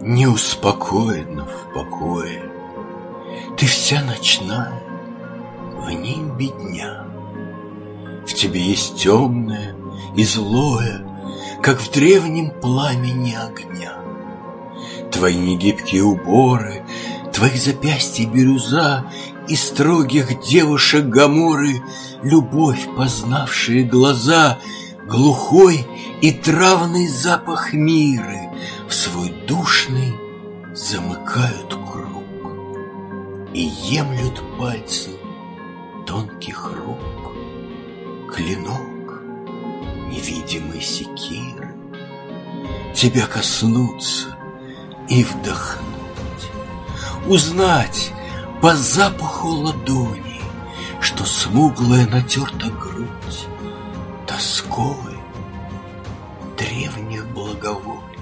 Неуспокоена в покое. Ты вся ночная В нимбе дня. В тебе есть темное и злое Как в древнем пламени огня. Твои негибкие уборы Твоих запястья бирюза И строгих девушек Гаморы Любовь, познавшие глаза Глухой и травный запах мира В свой душный замыкают круг И емлют пальцы тонких рук. Клинок невидимой секиры Тебя коснуться и вдохнуть Узнать по запаху ладони Что смуглая натерта грудь Тоской древних благовоний